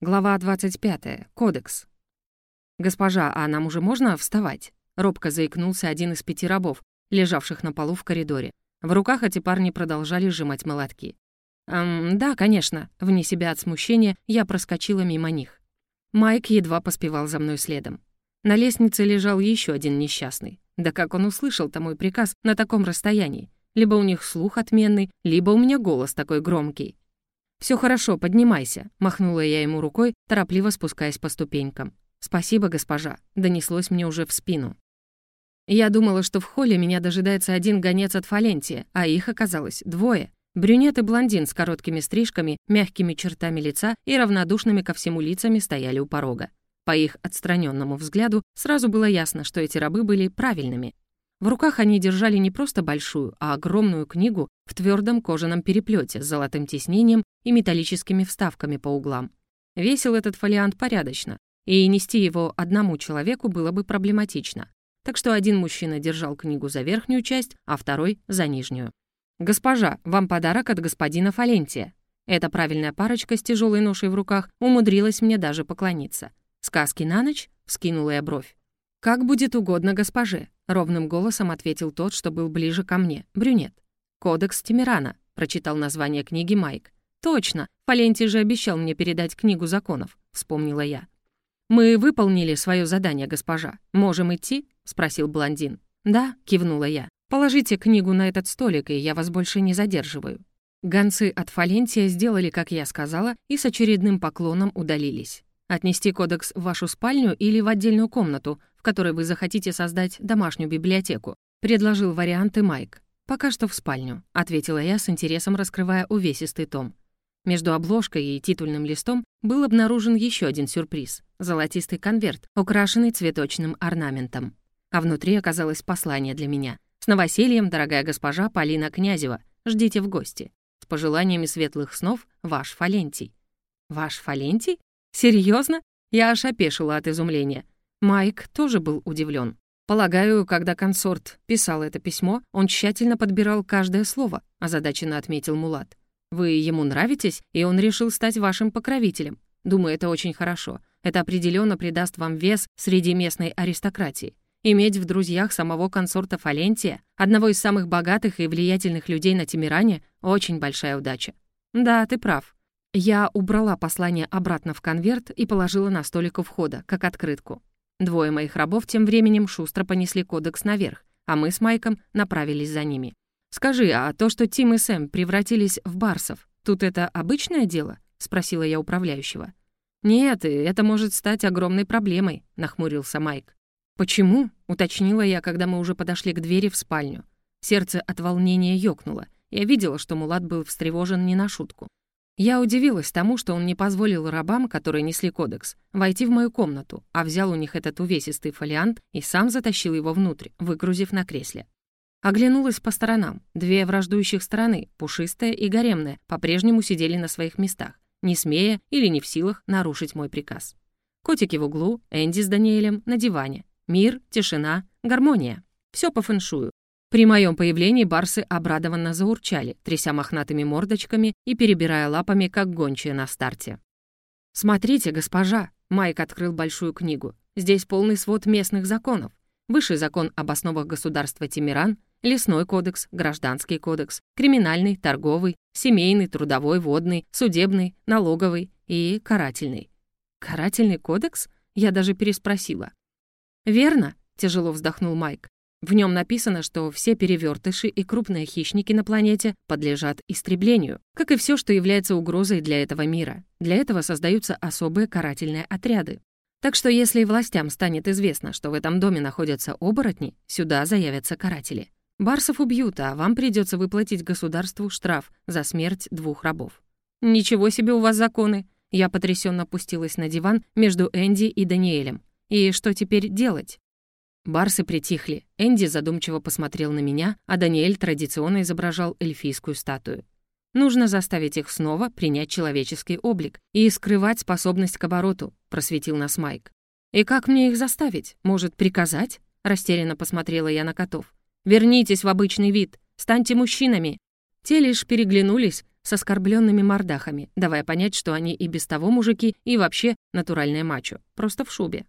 Глава 25. Кодекс. «Госпожа, а нам уже можно вставать?» Робко заикнулся один из пяти рабов, лежавших на полу в коридоре. В руках эти парни продолжали сжимать молотки. «Эм, да, конечно». Вне себя от смущения я проскочила мимо них. Майк едва поспевал за мной следом. На лестнице лежал еще один несчастный. Да как он услышал-то мой приказ на таком расстоянии? Либо у них слух отменный, либо у меня голос такой громкий. Все хорошо, поднимайся», — махнула я ему рукой, торопливо спускаясь по ступенькам. «Спасибо, госпожа», — донеслось мне уже в спину. Я думала, что в холле меня дожидается один гонец от Фалентия, а их оказалось двое. Брюнет и блондин с короткими стрижками, мягкими чертами лица и равнодушными ко всему лицами стояли у порога. По их отстраненному взгляду сразу было ясно, что эти рабы были правильными. В руках они держали не просто большую, а огромную книгу в твердом кожаном переплете с золотым тиснением и металлическими вставками по углам. Весил этот фолиант порядочно, и нести его одному человеку было бы проблематично. Так что один мужчина держал книгу за верхнюю часть, а второй — за нижнюю. «Госпожа, вам подарок от господина Фалентия». Эта правильная парочка с тяжелой ношей в руках умудрилась мне даже поклониться. «Сказки на ночь?» — вскинула я бровь. «Как будет угодно госпоже», — ровным голосом ответил тот, что был ближе ко мне, брюнет. «Кодекс Тимирана», — прочитал название книги Майк. «Точно, Фалентий же обещал мне передать книгу законов», — вспомнила я. «Мы выполнили свое задание, госпожа. Можем идти?» — спросил блондин. «Да», — кивнула я. «Положите книгу на этот столик, и я вас больше не задерживаю». Гонцы от Фалентия сделали, как я сказала, и с очередным поклоном удалились. Отнести кодекс в вашу спальню или в отдельную комнату, в которой вы захотите создать домашнюю библиотеку», — предложил варианты Майк. «Пока что в спальню», — ответила я с интересом, раскрывая увесистый том. Между обложкой и титульным листом был обнаружен еще один сюрприз — золотистый конверт, украшенный цветочным орнаментом. А внутри оказалось послание для меня. «С новосельем, дорогая госпожа Полина Князева, ждите в гости. С пожеланиями светлых снов, ваш Фалентий». «Ваш Фалентий? Серьезно? Я аж опешила от изумления. Майк тоже был удивлен. Полагаю, когда консорт писал это письмо, он тщательно подбирал каждое слово, озадаченно отметил Мулат. Вы ему нравитесь, и он решил стать вашим покровителем. Думаю, это очень хорошо. Это определенно придаст вам вес среди местной аристократии. Иметь в друзьях самого консорта Фалентия, одного из самых богатых и влиятельных людей на Тимиране, очень большая удача. Да, ты прав. Я убрала послание обратно в конверт и положила на столик у входа, как открытку. Двое моих рабов тем временем шустро понесли кодекс наверх, а мы с Майком направились за ними. «Скажи, а то, что Тим и Сэм превратились в барсов, тут это обычное дело?» — спросила я управляющего. «Нет, это может стать огромной проблемой», — нахмурился Майк. «Почему?» — уточнила я, когда мы уже подошли к двери в спальню. Сердце от волнения ёкнуло. Я видела, что Мулат был встревожен не на шутку. Я удивилась тому, что он не позволил рабам, которые несли кодекс, войти в мою комнату, а взял у них этот увесистый фолиант и сам затащил его внутрь, выгрузив на кресле. Оглянулась по сторонам. Две враждующих стороны, пушистая и гаремная, по-прежнему сидели на своих местах, не смея или не в силах нарушить мой приказ. Котики в углу, Энди с Даниэлем на диване. Мир, тишина, гармония. Все по фэншую. При моем появлении барсы обрадованно заурчали, тряся мохнатыми мордочками и перебирая лапами, как гончие на старте. «Смотрите, госпожа!» — Майк открыл большую книгу. «Здесь полный свод местных законов. Высший закон об основах государства Тимиран, Лесной кодекс, Гражданский кодекс, Криминальный, Торговый, Семейный, Трудовой, Водный, Судебный, Налоговый и Карательный». «Карательный кодекс?» — я даже переспросила. «Верно», — тяжело вздохнул Майк. В нем написано, что все перевертыши и крупные хищники на планете подлежат истреблению, как и все, что является угрозой для этого мира. Для этого создаются особые карательные отряды. Так что если властям станет известно, что в этом доме находятся оборотни, сюда заявятся каратели. Барсов убьют, а вам придется выплатить государству штраф за смерть двух рабов. «Ничего себе у вас законы!» Я потрясенно опустилась на диван между Энди и Даниэлем. «И что теперь делать?» Барсы притихли. Энди задумчиво посмотрел на меня, а Даниэль традиционно изображал эльфийскую статую. «Нужно заставить их снова принять человеческий облик и скрывать способность к обороту», — просветил нас Майк. «И как мне их заставить? Может, приказать?» — растерянно посмотрела я на котов. «Вернитесь в обычный вид, станьте мужчинами». Те лишь переглянулись, с оскорбленными мордахами, давая понять, что они и без того мужики, и вообще натуральные мачо, просто в шубе.